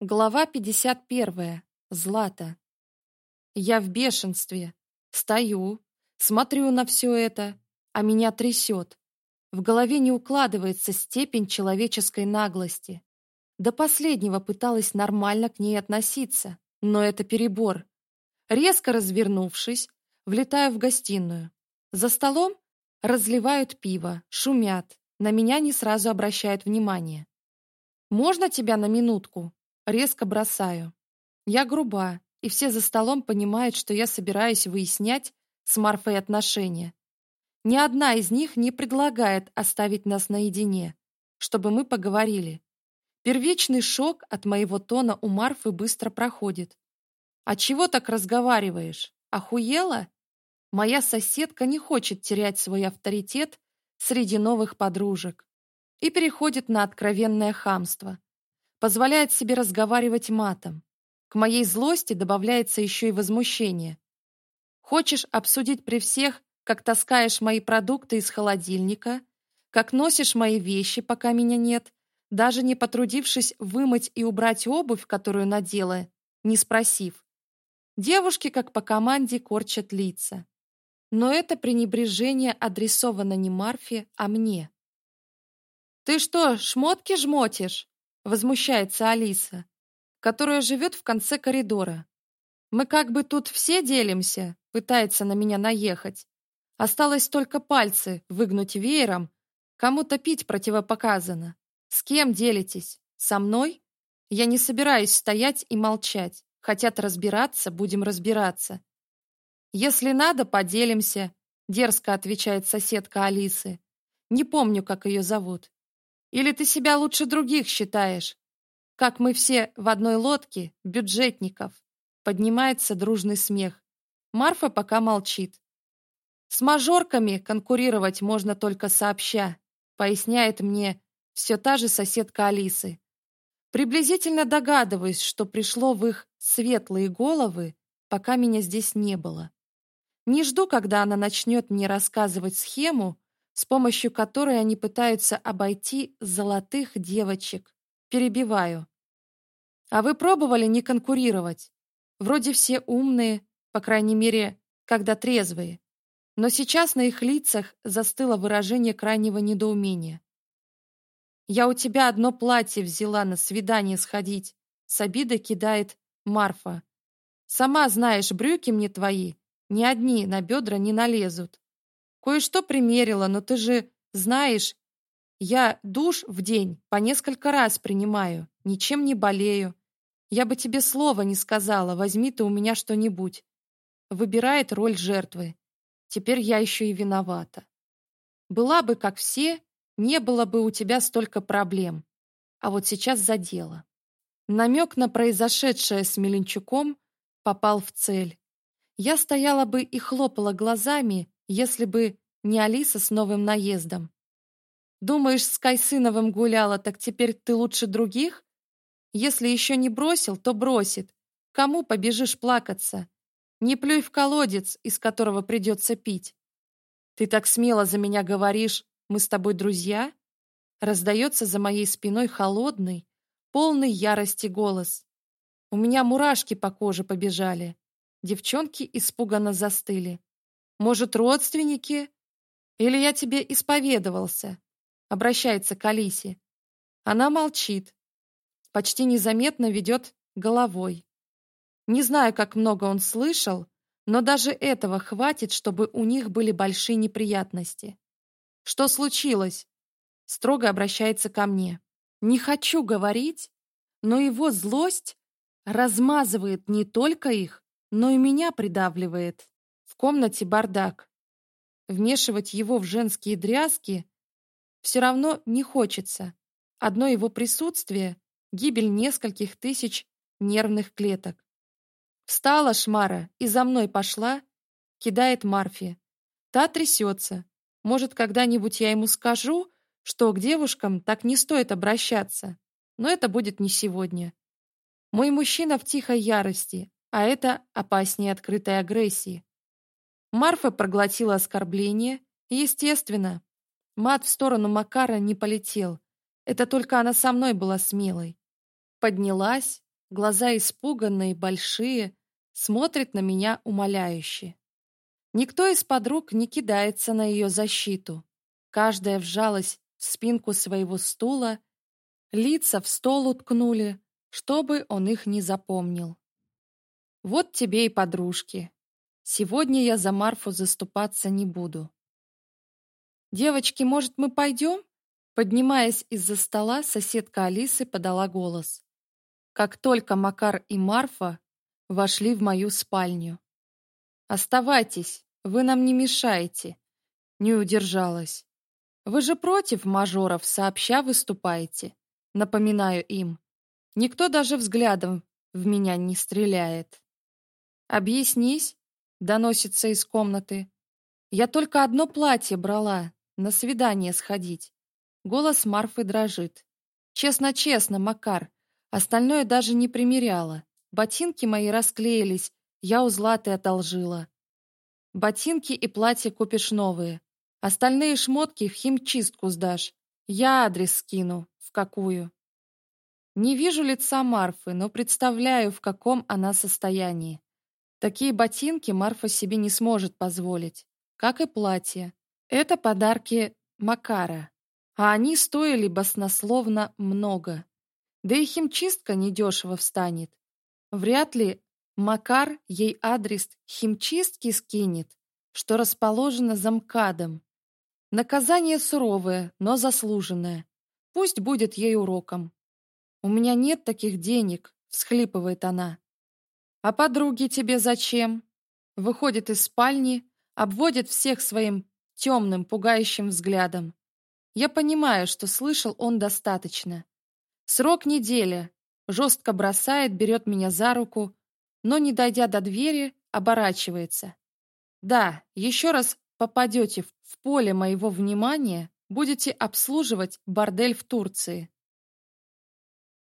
Глава 51. Злата. Я в бешенстве. Стою, смотрю на все это, а меня трясет. В голове не укладывается степень человеческой наглости. До последнего пыталась нормально к ней относиться, но это перебор. Резко развернувшись, влетаю в гостиную. За столом разливают пиво, шумят, на меня не сразу обращают внимание. «Можно тебя на минутку?» резко бросаю. Я груба, и все за столом понимают, что я собираюсь выяснять с Марфой отношения. Ни одна из них не предлагает оставить нас наедине, чтобы мы поговорили. Первичный шок от моего тона у Марфы быстро проходит. «А чего так разговариваешь? Охуела?» Моя соседка не хочет терять свой авторитет среди новых подружек и переходит на откровенное хамство – позволяет себе разговаривать матом. К моей злости добавляется еще и возмущение. Хочешь обсудить при всех, как таскаешь мои продукты из холодильника, как носишь мои вещи, пока меня нет, даже не потрудившись вымыть и убрать обувь, которую надела, не спросив. Девушки, как по команде, корчат лица. Но это пренебрежение адресовано не Марфе, а мне. «Ты что, шмотки жмотишь?» Возмущается Алиса, которая живет в конце коридора. Мы как бы тут все делимся, пытается на меня наехать. Осталось только пальцы выгнуть веером. Кому-то пить противопоказано. С кем делитесь? Со мной? Я не собираюсь стоять и молчать. Хотят разбираться, будем разбираться. Если надо, поделимся, дерзко отвечает соседка Алисы. Не помню, как ее зовут. Или ты себя лучше других считаешь? Как мы все в одной лодке, бюджетников. Поднимается дружный смех. Марфа пока молчит. С мажорками конкурировать можно только сообща, поясняет мне все та же соседка Алисы. Приблизительно догадываюсь, что пришло в их светлые головы, пока меня здесь не было. Не жду, когда она начнет мне рассказывать схему, с помощью которой они пытаются обойти золотых девочек. Перебиваю. А вы пробовали не конкурировать? Вроде все умные, по крайней мере, когда трезвые. Но сейчас на их лицах застыло выражение крайнего недоумения. «Я у тебя одно платье взяла на свидание сходить», — с обидой кидает Марфа. «Сама знаешь, брюки мне твои, ни одни на бедра не налезут». Кое-что примерила, но ты же знаешь, я душ в день по несколько раз принимаю, ничем не болею. Я бы тебе слова не сказала, возьми ты у меня что-нибудь. Выбирает роль жертвы. Теперь я еще и виновата. Была бы, как все, не было бы у тебя столько проблем. А вот сейчас за дело. Намек на произошедшее с Меленчуком попал в цель. Я стояла бы и хлопала глазами, если бы не Алиса с новым наездом. Думаешь, с Кайсыновым гуляла, так теперь ты лучше других? Если еще не бросил, то бросит. Кому побежишь плакаться? Не плюй в колодец, из которого придется пить. Ты так смело за меня говоришь, мы с тобой друзья? Раздается за моей спиной холодный, полный ярости голос. У меня мурашки по коже побежали. Девчонки испуганно застыли. Может, родственники? Или я тебе исповедовался?» Обращается к Алисе. Она молчит. Почти незаметно ведет головой. Не знаю, как много он слышал, но даже этого хватит, чтобы у них были большие неприятности. «Что случилось?» Строго обращается ко мне. «Не хочу говорить, но его злость размазывает не только их, но и меня придавливает» комнате бардак. Вмешивать его в женские дрязки все равно не хочется. Одно его присутствие — гибель нескольких тысяч нервных клеток. Встала Шмара и за мной пошла, кидает Марфи. Та трясется. Может, когда-нибудь я ему скажу, что к девушкам так не стоит обращаться, но это будет не сегодня. Мой мужчина в тихой ярости, а это опаснее открытой агрессии. Марфа проглотила оскорбление, естественно. Мат в сторону Макара не полетел. Это только она со мной была смелой. Поднялась, глаза испуганные, большие, смотрит на меня умоляюще. Никто из подруг не кидается на ее защиту. Каждая вжалась в спинку своего стула, лица в стол уткнули, чтобы он их не запомнил. Вот тебе и подружки. Сегодня я за Марфу заступаться не буду. «Девочки, может, мы пойдем?» Поднимаясь из-за стола, соседка Алисы подала голос. Как только Макар и Марфа вошли в мою спальню. «Оставайтесь, вы нам не мешаете», — не удержалась. «Вы же против мажоров сообща выступаете», — напоминаю им. «Никто даже взглядом в меня не стреляет». «Объяснись», доносится из комнаты. Я только одно платье брала, на свидание сходить. Голос Марфы дрожит. Честно-честно, Макар, остальное даже не примеряла. Ботинки мои расклеились, я у Златы одолжила. Ботинки и платье купишь новые. Остальные шмотки в химчистку сдашь. Я адрес скину, в какую. Не вижу лица Марфы, но представляю, в каком она состоянии. Такие ботинки Марфа себе не сможет позволить, как и платье. Это подарки Макара, а они стоили баснословно много. Да и химчистка недешево встанет. Вряд ли Макар ей адрес химчистки скинет, что расположено за МКАДом. Наказание суровое, но заслуженное. Пусть будет ей уроком. «У меня нет таких денег», — всхлипывает она. «А подруги тебе зачем?» Выходит из спальни, обводит всех своим темным, пугающим взглядом. Я понимаю, что слышал он достаточно. Срок неделя. Жестко бросает, берет меня за руку, но, не дойдя до двери, оборачивается. Да, еще раз попадете в поле моего внимания, будете обслуживать бордель в Турции.